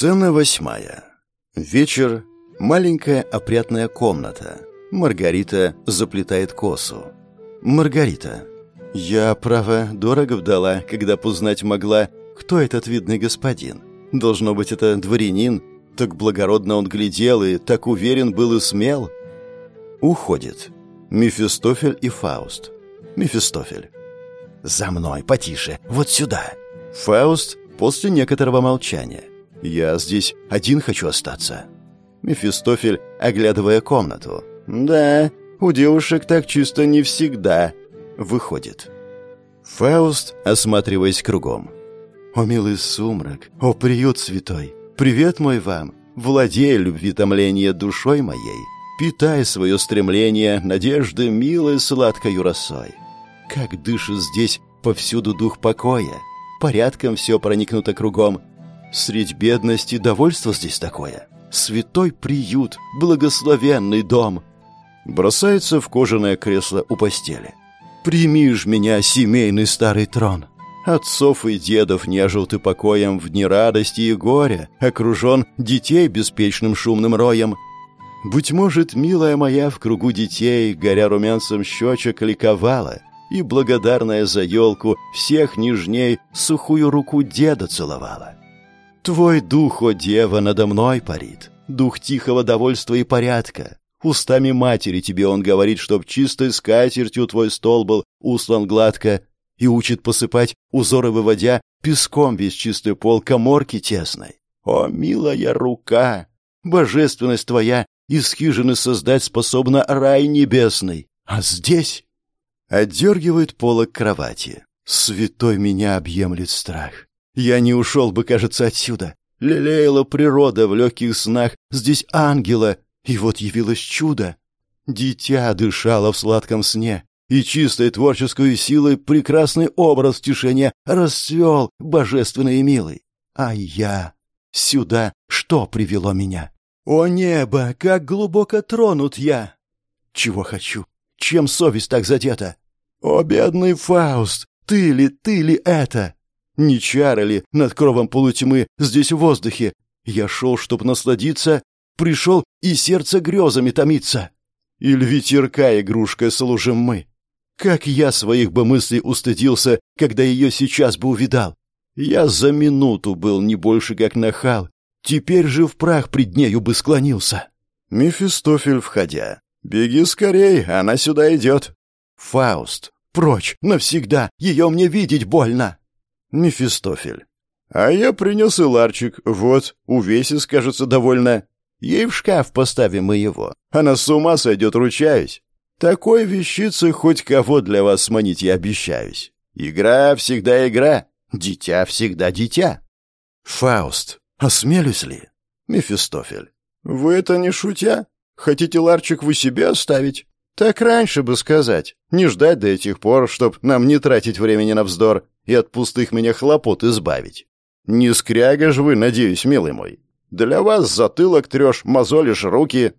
Сцена восьмая. Вечер. Маленькая опрятная комната. Маргарита заплетает косу. Маргарита. Я, право, дорого вдала, когда познать могла, кто этот видный господин. Должно быть, это дворянин. Так благородно он глядел и так уверен был и смел. Уходит. Мефистофель и Фауст. Мефистофель. «За мной, потише, вот сюда!» Фауст после некоторого молчания. «Я здесь один хочу остаться». Мефистофель, оглядывая комнату. «Да, у девушек так чисто не всегда». Выходит. Фауст, осматриваясь кругом. «О, милый сумрак! О, приют святой! Привет мой вам! Владей любви томления душой моей! Питай свое стремление надежды милой сладкой росой! Как дышит здесь повсюду дух покоя! Порядком все проникнуто кругом, Средь бедности довольство здесь такое. Святой приют, благословенный дом. Бросается в кожаное кресло у постели. Прими ж меня, семейный старый трон. Отцов и дедов нежил ты покоем в дни радости и горя, окружен детей беспечным шумным роем. Быть может, милая моя в кругу детей, горя румянцем щечек, ликовала, и, благодарная за елку, всех нежней сухую руку деда целовала. Твой дух, о дева, надо мной парит, дух тихого довольства и порядка. Устами матери тебе он говорит, чтоб чистой скатертью твой стол был услан гладко, и учит посыпать, узоры выводя, песком весь чистый пол коморки тесной. О, милая рука! Божественность твоя из хижины создать способна рай небесный. А здесь... Отдергивает полок кровати. Святой меня объемлет страх. Я не ушел бы, кажется, отсюда. Лелеяла природа в легких снах, здесь ангела, и вот явилось чудо. Дитя дышало в сладком сне, и чистой творческой силой прекрасный образ в тишине расцвел, божественный и милый. А я... Сюда что привело меня? О небо, как глубоко тронут я! Чего хочу? Чем совесть так задета? О, бедный Фауст, ты ли, ты ли это? Не чары ли над кровом полутьмы здесь в воздухе? Я шел, чтоб насладиться, пришел и сердце грезами томится. Или ветерка игрушкой служим мы? Как я своих бы мыслей устыдился, когда ее сейчас бы увидал? Я за минуту был не больше как нахал, теперь же в прах пред нею бы склонился. Мефистофель, входя. «Беги скорей, она сюда идет». «Фауст, прочь, навсегда, ее мне видеть больно». Мефистофель. «А я принес и ларчик. Вот, увесис, кажется, довольно. Ей в шкаф поставим мы его. Она с ума сойдет, ручаюсь. Такой вещицы хоть кого для вас сманить я обещаюсь. Игра всегда игра, дитя всегда дитя». «Фауст, осмелюсь ли?» Мефистофель. «Вы это не шутя? Хотите ларчик вы себе оставить?» «Так раньше бы сказать. Не ждать до этих пор, чтоб нам не тратить времени на вздор и от пустых меня хлопот избавить. Не скряга ж вы, надеюсь, милый мой. Для вас затылок трешь, мозолишь руки.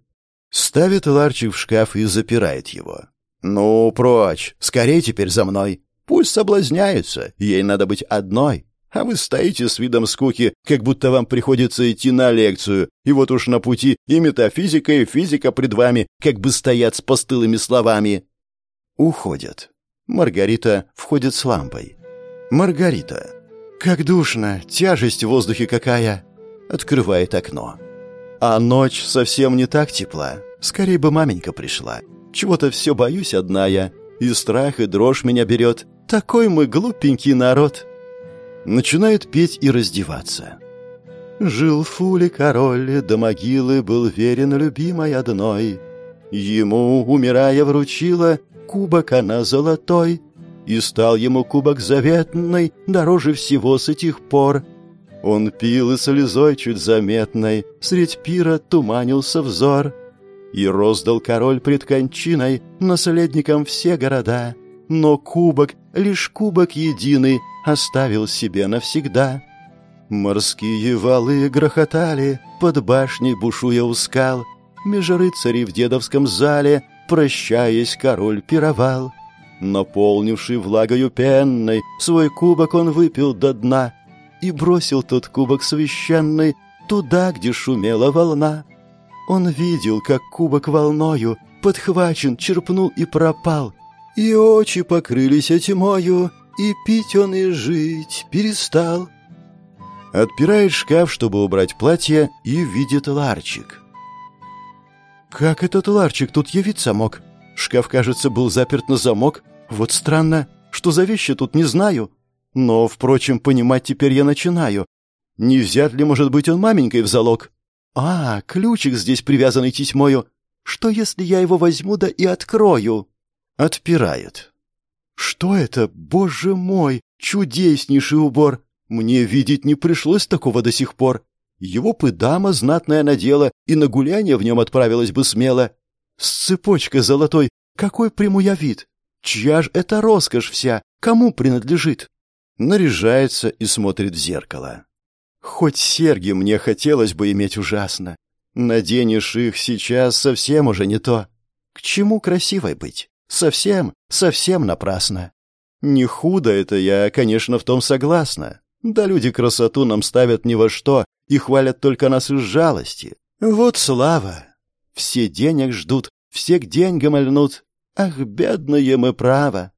Ставит ларчик в шкаф и запирает его. Ну, прочь, скорей теперь за мной. Пусть соблазняется, ей надо быть одной. А вы стоите с видом скуки, как будто вам приходится идти на лекцию, и вот уж на пути и метафизика, и физика пред вами, как бы стоят с постылыми словами. Уходят. Маргарита входит с лампой. Маргарита. «Как душно! Тяжесть в воздухе какая!» Открывает окно. А ночь совсем не так тепла. Скорее бы маменька пришла. Чего-то все боюсь одна я. И страх, и дрожь меня берет. Такой мы глупенький народ. Начинает петь и раздеваться. Жил Фули король, до могилы был верен любимой одной. Ему, умирая, вручила кубок она золотой — и стал ему кубок заветный дороже всего с этих пор. Он пил и слезой чуть заметной средь пира туманился взор. И роздал король пред кончиной наследникам все города, но кубок, лишь кубок единый, оставил себе навсегда. Морские валы грохотали, под башней бушуя у скал, меж рыцарей в дедовском зале, прощаясь, король пировал. Наполнивший влагою пенной, свой кубок он выпил до дна и бросил тот кубок священный туда, где шумела волна. Он видел, как кубок волною подхвачен, черпнул и пропал, и очи покрылись тьмою, и пить он и жить перестал. Отпирает шкаф, чтобы убрать платье, и видит ларчик. Как этот ларчик тут явиться мог? Шкаф, кажется, был заперт на замок. Вот странно, что за вещи тут не знаю. Но, впрочем, понимать теперь я начинаю. Не взят ли, может быть, он маменькой в залог? А, ключик здесь привязанный тесьмою. Что, если я его возьму да и открою? Отпирает. Что это, боже мой, чудеснейший убор! Мне видеть не пришлось такого до сих пор. Его бы дама знатная надела, и на гуляние в нем отправилась бы смело. С цепочкой золотой, какой приму я вид? Чья ж это роскошь вся? Кому принадлежит? Наряжается и смотрит в зеркало. Хоть серьги мне хотелось бы иметь ужасно. Наденешь их сейчас совсем уже не то. К чему красивой быть? Совсем, совсем напрасно. Не худо это я, конечно, в том согласна. Да люди красоту нам ставят ни во что и хвалят только нас из жалости. Вот слава! Все денег ждут, все к деньгам льнут. Ах, бедные мы право!